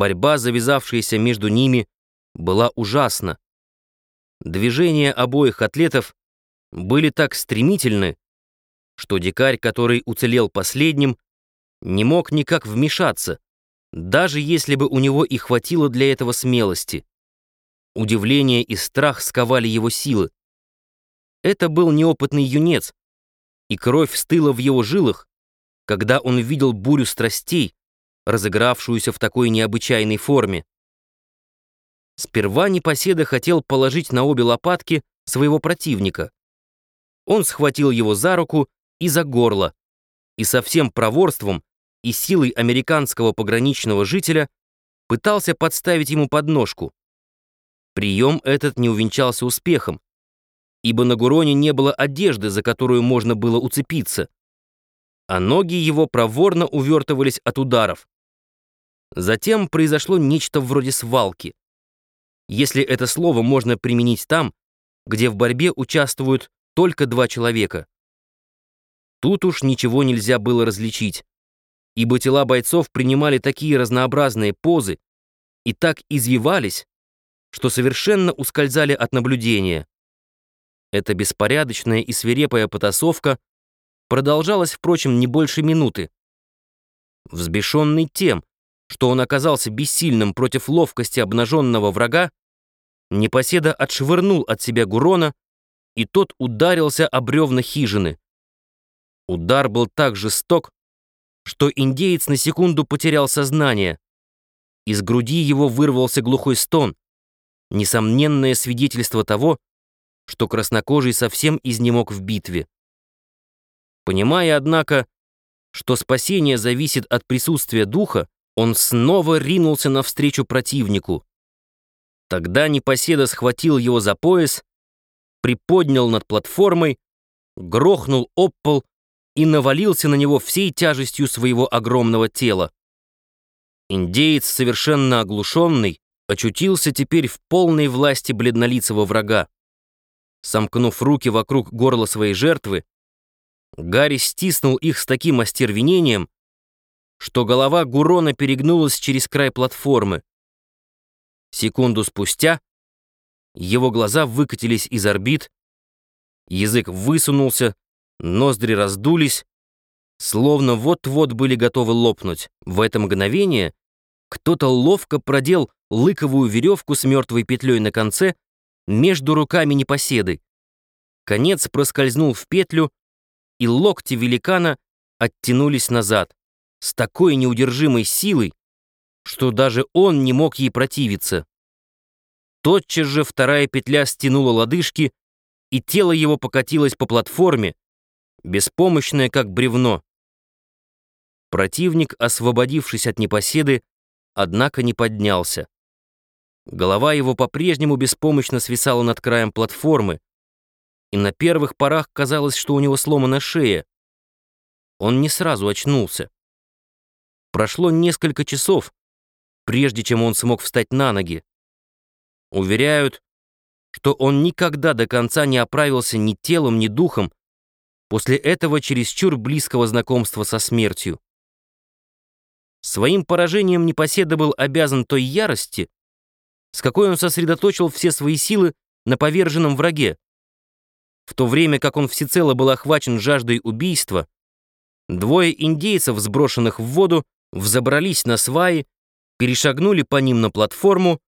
Борьба, завязавшаяся между ними, была ужасна. Движения обоих атлетов были так стремительны, что дикарь, который уцелел последним, не мог никак вмешаться, даже если бы у него и хватило для этого смелости. Удивление и страх сковали его силы. Это был неопытный юнец, и кровь стыла в его жилах, когда он видел бурю страстей, разыгравшуюся в такой необычайной форме. Сперва Непоседа хотел положить на обе лопатки своего противника. Он схватил его за руку и за горло, и со всем проворством и силой американского пограничного жителя пытался подставить ему подножку. Прием этот не увенчался успехом, ибо на Гуроне не было одежды, за которую можно было уцепиться, а ноги его проворно увертывались от ударов. Затем произошло нечто вроде свалки. Если это слово можно применить там, где в борьбе участвуют только два человека. Тут уж ничего нельзя было различить, ибо тела бойцов принимали такие разнообразные позы и так извивались, что совершенно ускользали от наблюдения. Эта беспорядочная и свирепая потасовка продолжалась, впрочем, не больше минуты. Взбешенный тем, что он оказался бессильным против ловкости обнаженного врага, Непоседа отшвырнул от себя Гурона, и тот ударился об бревна хижины. Удар был так жесток, что индеец на секунду потерял сознание. Из груди его вырвался глухой стон, несомненное свидетельство того, что краснокожий совсем изнемог в битве. Понимая, однако, что спасение зависит от присутствия духа, он снова ринулся навстречу противнику. Тогда Непоседа схватил его за пояс, приподнял над платформой, грохнул об пол и навалился на него всей тяжестью своего огромного тела. Индеец, совершенно оглушенный, очутился теперь в полной власти бледнолицего врага. Сомкнув руки вокруг горла своей жертвы, Гарри стиснул их с таким остервенением, что голова Гурона перегнулась через край платформы. Секунду спустя его глаза выкатились из орбит, язык высунулся, ноздри раздулись, словно вот-вот были готовы лопнуть. В это мгновение кто-то ловко продел лыковую веревку с мертвой петлей на конце между руками непоседы. Конец проскользнул в петлю, и локти великана оттянулись назад с такой неудержимой силой, что даже он не мог ей противиться. Тотчас же вторая петля стянула лодыжки, и тело его покатилось по платформе, беспомощное, как бревно. Противник, освободившись от непоседы, однако не поднялся. Голова его по-прежнему беспомощно свисала над краем платформы, и на первых порах казалось, что у него сломана шея. Он не сразу очнулся. Прошло несколько часов, прежде чем он смог встать на ноги. Уверяют, что он никогда до конца не оправился ни телом, ни духом после этого чересчур близкого знакомства со смертью. Своим поражением Непоседа был обязан той ярости, с какой он сосредоточил все свои силы на поверженном враге. В то время как он всецело был охвачен жаждой убийства, двое индейцев, сброшенных в воду, взобрались на сваи, перешагнули по ним на платформу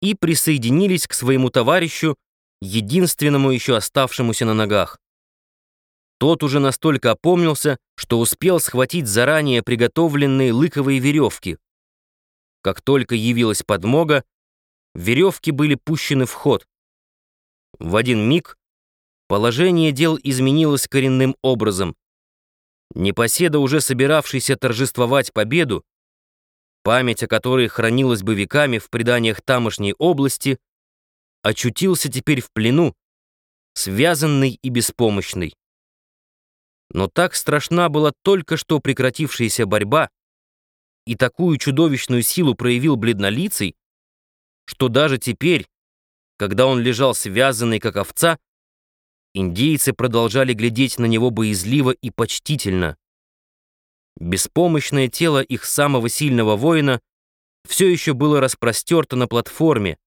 и присоединились к своему товарищу, единственному еще оставшемуся на ногах. Тот уже настолько опомнился, что успел схватить заранее приготовленные лыковые веревки. Как только явилась подмога, веревки были пущены в ход. В один миг положение дел изменилось коренным образом. Непоседа, уже собиравшийся торжествовать победу, память о которой хранилась бы веками в преданиях тамошней области, очутился теперь в плену, связанный и беспомощный. Но так страшна была только что прекратившаяся борьба, и такую чудовищную силу проявил бледнолицый, что даже теперь, когда он лежал связанный, как овца, индейцы продолжали глядеть на него боязливо и почтительно. Беспомощное тело их самого сильного воина все еще было распростерто на платформе,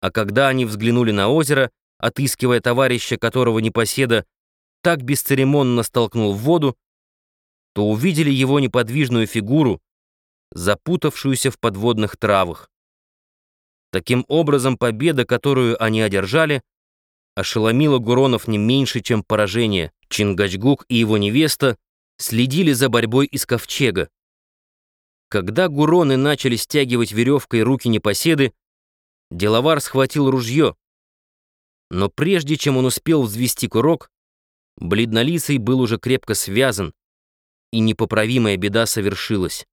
а когда они взглянули на озеро, отыскивая товарища, которого непоседа так бесцеремонно столкнул в воду, то увидели его неподвижную фигуру, запутавшуюся в подводных травах. Таким образом, победа, которую они одержали, ошеломила Гуронов не меньше, чем поражение. Чингачгук и его невеста следили за борьбой из ковчега. Когда Гуроны начали стягивать веревкой руки непоседы, деловар схватил ружье. Но прежде чем он успел взвести курок, бледнолицый был уже крепко связан, и непоправимая беда совершилась.